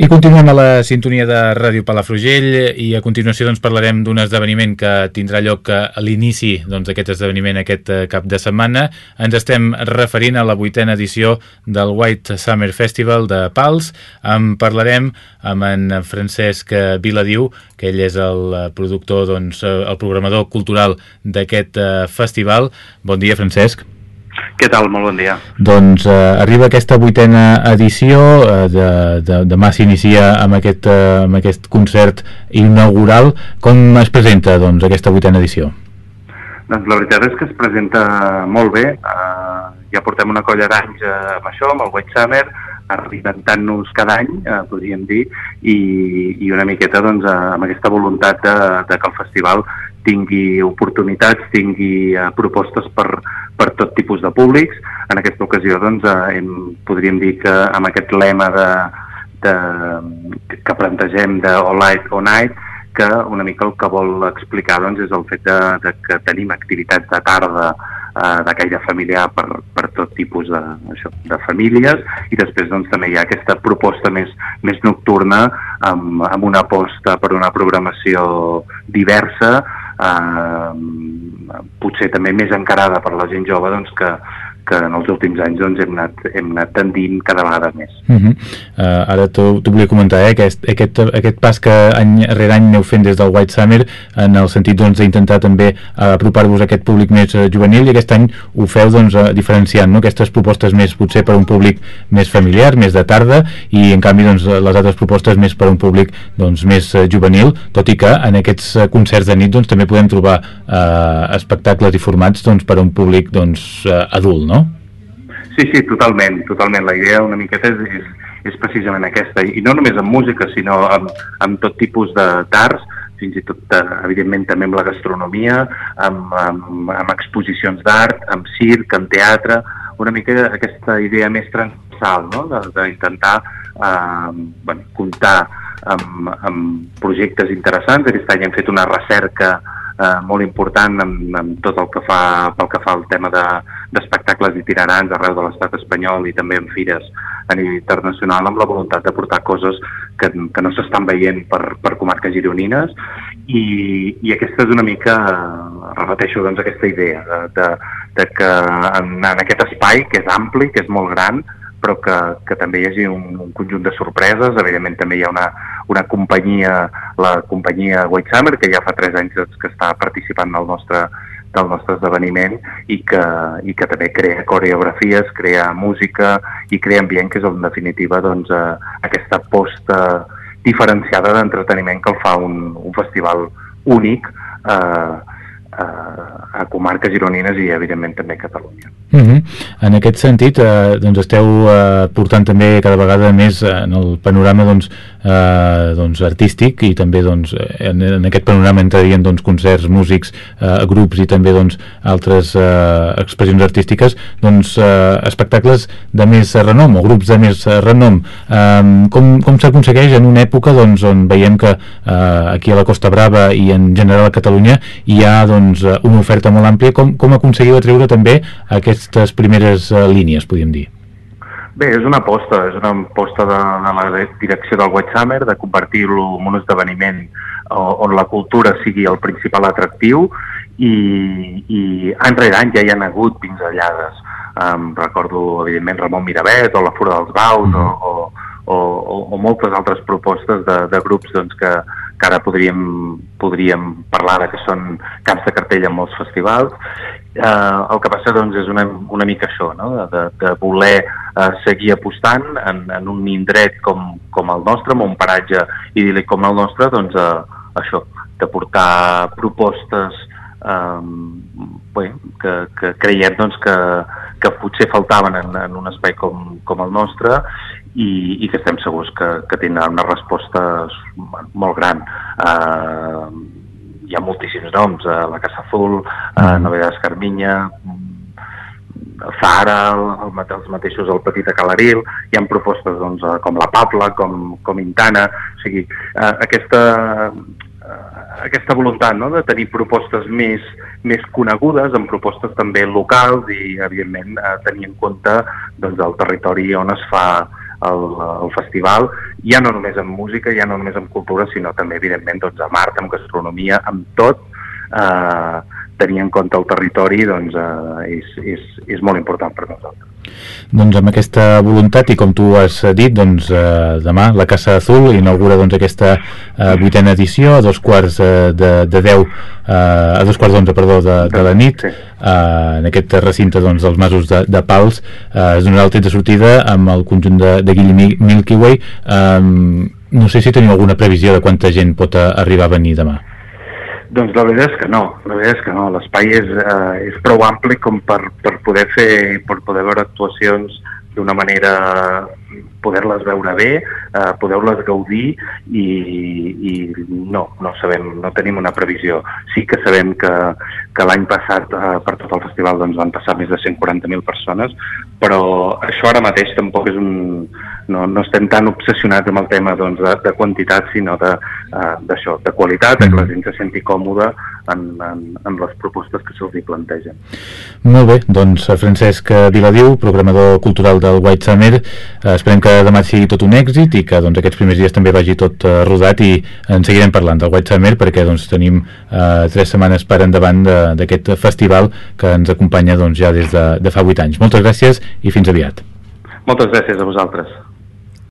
I continuem a la sintonia de Ràdio Palafrugell i a continuació doncs, parlarem d'un esdeveniment que tindrà lloc a l'inici doncs, d'aquest doncs, esdeveniment aquest eh, cap de setmana. Ens estem referint a la vuitena edició del White Summer Festival de Pals. En parlarem amb en Francesc Viladiu, que ell és el eh, productor, doncs, eh, el programador cultural d'aquest festival. Bon dia, Francesc. Què tal? Molt bon dia. Doncs eh, arriba aquesta vuitena edició, eh, de, de, demà s'inicia amb, aquest, eh, amb aquest concert inaugural. Com es presenta doncs, aquesta vuitena edició? Doncs la veritat és que es presenta molt bé. Eh, ja portem una colla d'anys eh, amb això, amb el White Summer, reinventant-nos cada any, eh, podríem dir, i, i una miqueta doncs, eh, amb aquesta voluntat de, de que el festival tingui oportunitats, tingui eh, propostes per, per tot tipus de públics. En aquesta ocasió doncs, eh, hem, podríem dir que amb aquest lema de, de, que plantegem de All Light All Night, que una mica el que vol explicar doncs, és el fet de, de que tenim activitats de tarda eh, de caire familiar per, per tot tipus de, això, de famílies i després doncs, també hi ha aquesta proposta més, més nocturna amb, amb una aposta per una programació diversa eh, potser també més encarada per la gent jove doncs, que, que en els últims anys doncs, hem, anat, hem anat tendint cada vegada més. Uh -huh. uh, ara t'ho volia comentar, eh, aquest, aquest, aquest pas que any rere any aneu fent des del White Summer en el sentit doncs, d'intentar doncs, també apropar-vos a aquest públic més uh, juvenil i aquest any ho feu doncs, uh, diferenciant no? aquestes propostes més potser per un públic més familiar, més de tarda i en canvi doncs, les altres propostes més per un públic doncs, més uh, juvenil, tot i que en aquests concerts de nit doncs, també podem trobar uh, espectacles i formats doncs, per a un públic doncs, adult, no? Sí, sí, totalment, totalment. La idea una miqueta és, és, és precisament aquesta, i no només amb música, sinó amb, amb tot tipus d'arts, fins i tot, eh, evidentment, també amb la gastronomia, amb, amb, amb exposicions d'art, amb circ, amb teatre, una mica aquesta idea més transversal, no? d'intentar eh, bueno, comptar amb, amb projectes interessants. Aquest any hem fet una recerca eh, molt important amb, amb tot el que fa pel que fa al tema d'espectacles de, itinerants arreu de l'estat espanyol i també en fires a nivell internacional amb la voluntat de portar coses que, que no s'estan veient per, per comarques gironines i, i aquesta és una mica, repeteixo, doncs, aquesta idea de, de, de que en, en aquest espai, que és ampli, que és molt gran, però que, que també hi hagi un, un conjunt de sorpreses. Evidentment també hi ha una, una companyia, la companyia White Summer, que ja fa tres anys que està participant del nostre, del nostre esdeveniment i que, i que també crea coreografies, crea música i crea ambient, que és en definitiva doncs, eh, aquesta posta diferenciada d'entreteniment que el fa un, un festival únic eh, a, a comarques gironines i evidentment també a Catalunya. Uh mhm. -huh. En aquest sentit, eh, doncs esteu eh, portant també cada vegada més en el panorama doncs, eh, doncs, artístic i també doncs, en, en aquest panorama entrarien doncs, concerts, músics, eh, grups i també doncs, altres eh, expressions artístiques, doncs, eh, espectacles de més renom o grups de més renom. Eh, com com s'aconsegueix en una època doncs, on veiem que eh, aquí a la Costa Brava i en general a Catalunya hi ha doncs, una oferta molt àmplia, com, com aconseguiu atreure també aquestes primeres eh, línies, podríem dir? Bé, és una aposta, és una aposta de, de la direcció del White Summer, de convertir-lo en un esdeveniment on la cultura sigui el principal atractiu i, i any rere any ja hi ha hagut pinzellades. Um, recordo, evidentment, Ramon Miravet o la Fura dels Baus mm. o, o, o, o moltes altres propostes de, de grups doncs, que, que ara podríem, podríem parlar de que són camps de cartell en molts festivals. Eh, el que passa doncs, és una, una mica això, no? de, de voler eh, seguir apostant en, en un indret com, com el nostre, en un paratge idíl·lic com el nostre, doncs eh, això, de portar propostes eh, bé, que, que creiem doncs, que, que potser faltaven en, en un espai com, com el nostre i, i que estem segurs que, que tindrà una resposta molt gran. Eh, hi ha moltíssims noms, eh, la Casa Azul, eh, mm. Novedades Carminya, Zara, el, el, els mateixos el Petit de Calaril, hi ha propostes doncs, eh, com la Pabla, com, com Intana, o sigui, eh, aquesta, eh, aquesta voluntat no? de tenir propostes més, més conegudes, amb propostes també locals i, evidentment, eh, tenir en compte doncs, el territori on es fa el, el festival, ja no només amb música, ja no només amb cultura, sinó també, evidentment, doncs, amb art, amb gastronomia, amb tot, eh, tenir en compte el territori doncs, eh, és, és, és molt important per nosaltres. Doncs amb aquesta voluntat i com tu has dit, doncs eh, demà la Casa Azul inaugura doncs aquesta eh, vuitena edició a dos quarts eh, de, de 10 eh, a dos quarts d'onze, perdó, de, de la nit. Eh, en aquest recinte doncs, dels masos de, de Pals eh, es donarà el tret de sortida amb el conjunt de, de Guillem Milky Way. Eh, no sé si teniu alguna previsió de quanta gent pot arribar a venir demà doncs la veritat és que no, la veritat és que no. L'espai és, eh, és prou ampli com per, per poder fer, per poder veure actuacions d'una manera poder-les veure bé, eh, poder-les gaudir i, i no, no sabem, no tenim una previsió. Sí que sabem que, que l'any passat eh, per tot el festival doncs, van passar més de 140.000 persones, però això ara mateix tampoc és un... No, no estem tan obsessionats amb el tema doncs, de, de quantitat, sinó d'això, de, de qualitat, que la gent se senti còmoda en, en, en les propostes que se'ls hi plantegen. Molt bé, doncs Francesc Viladiu, programador cultural del White Summer, eh, esperem que demà sigui tot un èxit i que doncs, aquests primers dies també vagi tot eh, rodat i en seguirem parlant del White Summer perquè doncs, tenim eh, tres setmanes per endavant d'aquest festival que ens acompanya doncs, ja des de, de fa vuit anys. Moltes gràcies i fins aviat. Moltes gràcies a vosaltres.